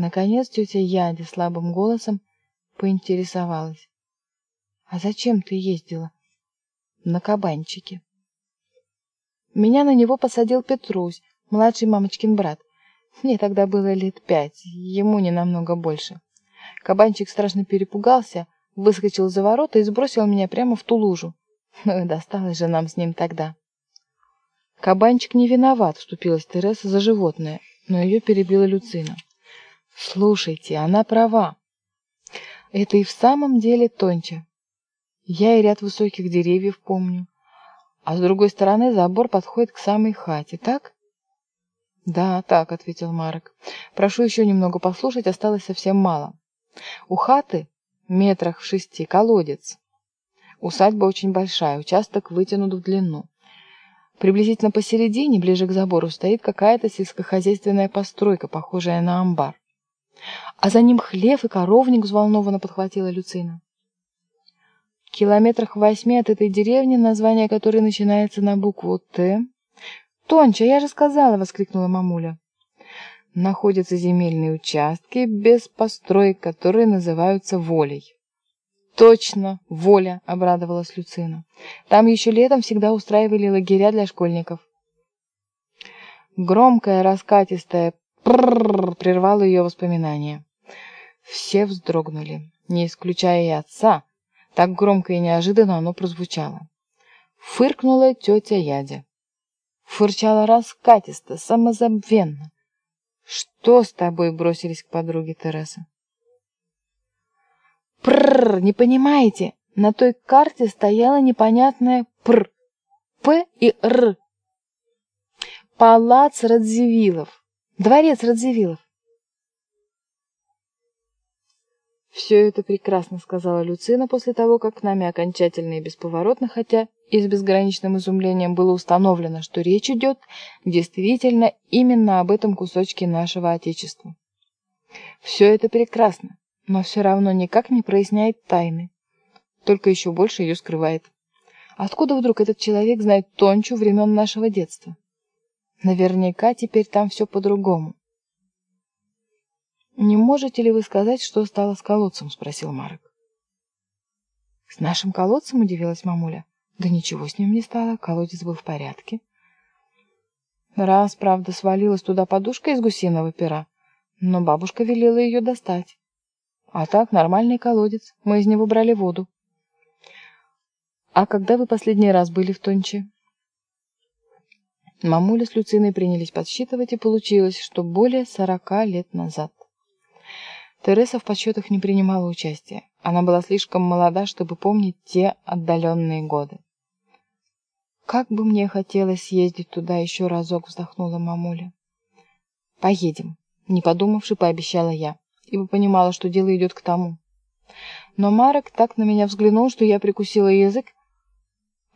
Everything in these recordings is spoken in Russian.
Наконец тетя Яде слабым голосом поинтересовалась. «А зачем ты ездила?» «На кабанчике». Меня на него посадил Петрусь, младший мамочкин брат. Мне тогда было лет пять, ему не намного больше. Кабанчик страшно перепугался, выскочил за ворота и сбросил меня прямо в ту лужу. Ну и досталось же нам с ним тогда. Кабанчик не виноват, вступилась Тереса за животное, но ее перебила Люцина. Слушайте, она права. Это и в самом деле тонче. Я и ряд высоких деревьев помню. А с другой стороны забор подходит к самой хате, так? Да, так, ответил Марок. Прошу еще немного послушать, осталось совсем мало. У хаты, метрах в шести, колодец. Усадьба очень большая, участок вытянут в длину. Приблизительно посередине, ближе к забору, стоит какая-то сельскохозяйственная постройка, похожая на амбар. А за ним хлев и коровник взволнованно подхватила Люцина. В километрах восьми от этой деревни, название которой начинается на букву «Т». «Тонча, я же сказала!» — воскликнула мамуля. Находятся земельные участки без построек, которые называются волей. «Точно, воля!» — обрадовалась Люцина. «Там еще летом всегда устраивали лагеря для школьников». Громкое, раскатистое «пррррр» прервало ее воспоминания. Все вздрогнули, не исключая и отца. Так громко и неожиданно оно прозвучало. Фыркнула тетя Ядя. Фырчала раскатисто, самозабвенно. «Что с тобой?» — бросились к подруге Тереса. Прррр, не понимаете? На той карте стояла непонятная пр. П и Р. Палац Радзивиллов. Дворец Радзивиллов. «Все это прекрасно», — сказала Люцина после того, как нами окончательно и бесповоротно, хотя и с безграничным изумлением было установлено, что речь идет действительно именно об этом кусочке нашего Отечества. «Все это прекрасно но все равно никак не проясняет тайны, только еще больше ее скрывает. Откуда вдруг этот человек знает Тончу времен нашего детства? Наверняка теперь там все по-другому. «Не можете ли вы сказать, что стало с колодцем?» — спросил Марок. «С нашим колодцем?» — удивилась мамуля. «Да ничего с ним не стало, колодец был в порядке». Раз, правда, свалилась туда подушка из гусиного пера, но бабушка велела ее достать. А так, нормальный колодец. Мы из него брали воду. А когда вы последний раз были в Тонче? Мамуля с Люциной принялись подсчитывать, и получилось, что более сорока лет назад. Тереса в подсчетах не принимала участия. Она была слишком молода, чтобы помнить те отдаленные годы. «Как бы мне хотелось съездить туда еще разок», — вздохнула мамуля. «Поедем», — не подумавши, пообещала я ибо понимала, что дело идет к тому. Но Марок так на меня взглянул, что я прикусила язык,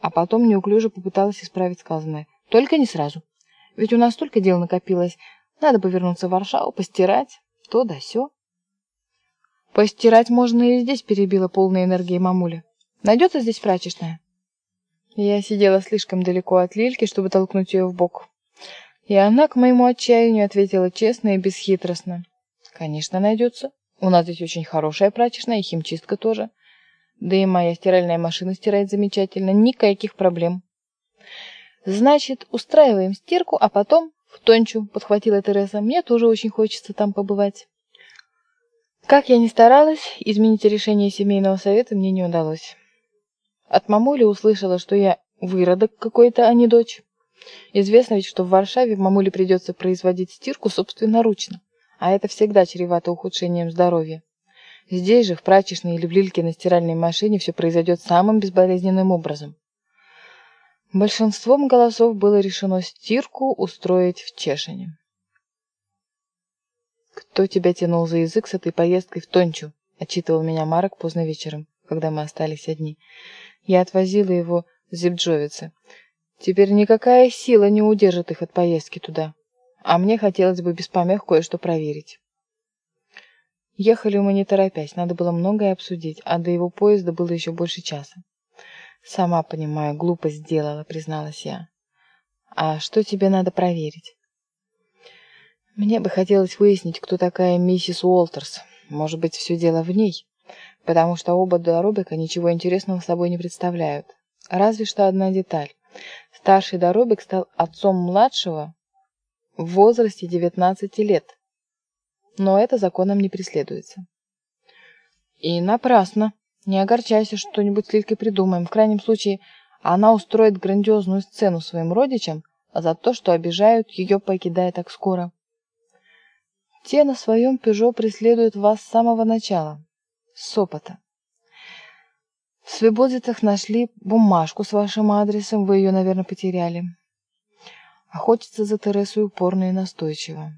а потом неуклюже попыталась исправить сказанное. Только не сразу. Ведь у нас столько дел накопилось. Надо повернуться в Варшаву, постирать, то да сё. Постирать можно и здесь, перебила полной энергии мамуля. Найдется здесь прачечная? Я сидела слишком далеко от Лильки, чтобы толкнуть ее в бок. И она, к моему отчаянию, ответила честно и бесхитростно. Конечно, найдется. У нас здесь очень хорошая прачечная и химчистка тоже. Да и моя стиральная машина стирает замечательно. Никаких проблем. Значит, устраиваем стирку, а потом в Тончу, подхватила Тереса. Мне тоже очень хочется там побывать. Как я ни старалась, изменить решение семейного совета мне не удалось. От мамули услышала, что я выродок какой-то, а не дочь. Известно ведь, что в Варшаве мамуле придется производить стирку собственноручно а это всегда чревато ухудшением здоровья. Здесь же, в прачечной или в лильке на стиральной машине, все произойдет самым безболезненным образом. Большинством голосов было решено стирку устроить в Чешине. «Кто тебя тянул за язык с этой поездкой в Тончу?» — отчитывал меня Марок поздно вечером, когда мы остались одни. Я отвозила его с Зибджовицы. Теперь никакая сила не удержит их от поездки туда а мне хотелось бы без помех кое-что проверить. Ехали мы не торопясь, надо было многое обсудить, а до его поезда было еще больше часа. «Сама понимаю, глупость сделала», — призналась я. «А что тебе надо проверить?» Мне бы хотелось выяснить, кто такая миссис Уолтерс. Может быть, все дело в ней, потому что оба Доробика ничего интересного собой не представляют. Разве что одна деталь. Старший Доробик стал отцом младшего в возрасте 19 лет. Но это законом не преследуется. И напрасно. Не огорчайся, что-нибудь с Лилькой придумаем. В крайнем случае, она устроит грандиозную сцену своим родичам за то, что обижают ее, покидая так скоро. Те на своем «Пежо» преследуют вас с самого начала, с опыта. В Свободзитах нашли бумажку с вашим адресом, вы ее, наверное, потеряли. Охотятся за Тересой упорно и настойчиво.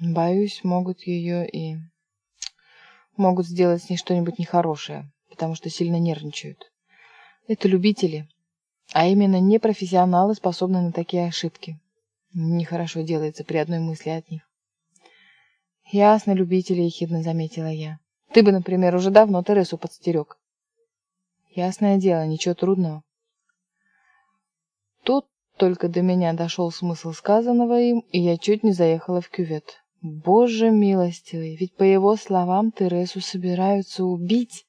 Боюсь, могут ее и... Могут сделать с ней что-нибудь нехорошее, потому что сильно нервничают. Это любители, а именно непрофессионалы способны на такие ошибки. Нехорошо делается при одной мысли от них. Ясно, любители, ехидно заметила я. Ты бы, например, уже давно Тересу подстерег. Ясное дело, ничего трудного. Тут только до меня дошел смысл сказанного им, и я чуть не заехала в кювет. Боже милостивый, ведь по его словам Тересу собираются убить.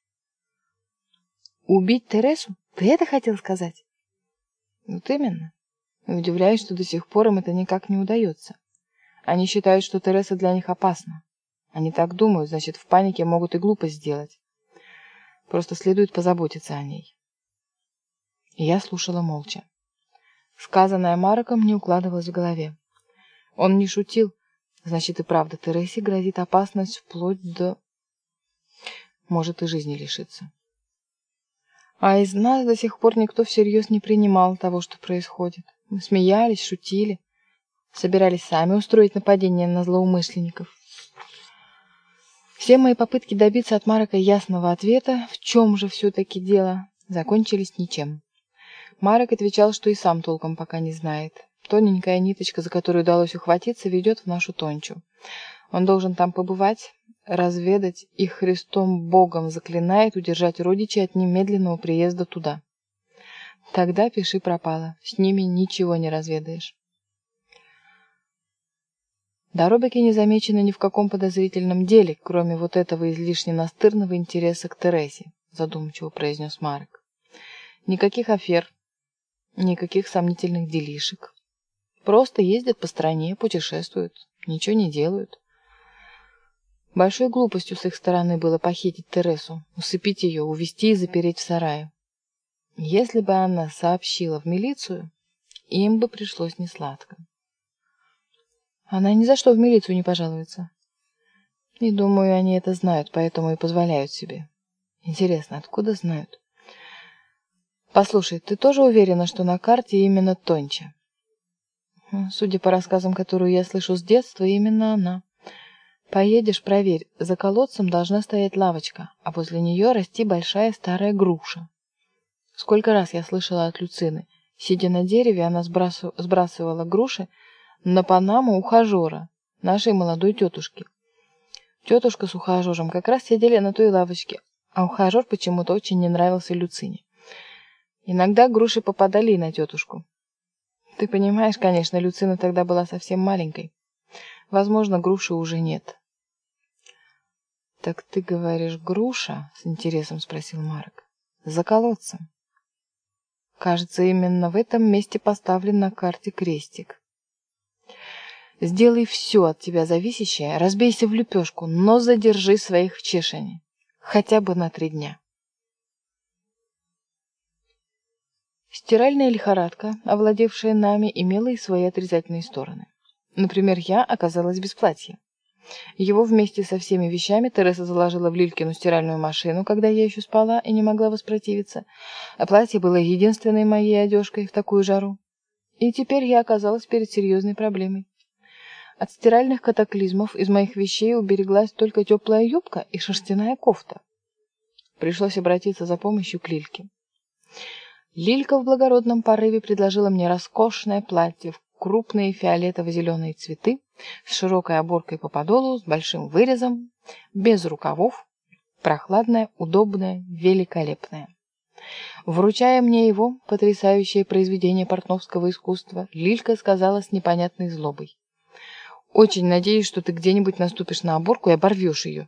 Убить Тересу? Ты это хотел сказать? Вот именно. Удивляюсь, что до сих пор им это никак не удается. Они считают, что Тереса для них опасна. Они так думают, значит, в панике могут и глупость сделать. Просто следует позаботиться о ней. И я слушала молча. Сказанное Мароком не укладывалось в голове. Он не шутил. Значит, и правда, Тересе грозит опасность вплоть до... Может, и жизни лишиться. А из нас до сих пор никто всерьез не принимал того, что происходит. Мы смеялись, шутили, собирались сами устроить нападение на злоумышленников. Все мои попытки добиться от Марока ясного ответа, в чем же все-таки дело, закончились ничем. Марок отвечал, что и сам толком пока не знает. Тоненькая ниточка, за которую удалось ухватиться, ведет в нашу тончу. Он должен там побывать, разведать и Христом Богом заклинает удержать родичей от немедленного приезда туда. Тогда пиши пропало, с ними ничего не разведаешь. Доробики не замечены ни в каком подозрительном деле, кроме вот этого излишне настырного интереса к Тересе, задумчиво произнес Марк. Никаких афер, никаких сомнительных делишек. Просто ездят по стране, путешествуют, ничего не делают. Большой глупостью с их стороны было похитить Тересу, усыпить ее, увезти и запереть в сарае. Если бы она сообщила в милицию, им бы пришлось несладко. Она ни за что в милицию не пожалуется. И думаю, они это знают, поэтому и позволяют себе. Интересно, откуда знают? Послушай, ты тоже уверена, что на карте именно Тонча? Судя по рассказам, которые я слышу с детства, именно она. Поедешь, проверь, за колодцем должна стоять лавочка, а возле нее расти большая старая груша. Сколько раз я слышала от Люцины. Сидя на дереве, она сбрасывала груши, на Панаму ухажера, нашей молодой тетушки. Тетушка с ухажером как раз сидели на той лавочке, а ухажер почему-то очень не нравился Люцине. Иногда груши попадали и на тетушку. Ты понимаешь, конечно, Люцина тогда была совсем маленькой. Возможно, груши уже нет. «Так ты говоришь, груша?» — с интересом спросил Марк. «За колодцем». Кажется, именно в этом месте поставлен на карте крестик. Сделай все от тебя зависящее, разбейся в лепешку, но задержи своих чешений. Хотя бы на три дня. Стиральная лихорадка, овладевшая нами, имела и свои отрицательные стороны. Например, я оказалась без платья. Его вместе со всеми вещами Тереса заложила в Лилькину стиральную машину, когда я еще спала и не могла воспротивиться, а платье было единственной моей одежкой в такую жару. И теперь я оказалась перед серьезной проблемой. От стиральных катаклизмов из моих вещей убереглась только теплая юбка и шерстяная кофта. Пришлось обратиться за помощью к Лильке. Лилька в благородном порыве предложила мне роскошное платье в крупные фиолетово-зеленые цветы, с широкой оборкой по подолу, с большим вырезом, без рукавов, прохладное, удобное, великолепное. Вручая мне его, потрясающее произведение портновского искусства, Лилька сказала с непонятной злобой. Очень надеюсь, что ты где-нибудь наступишь на оборку и оборвешь ее.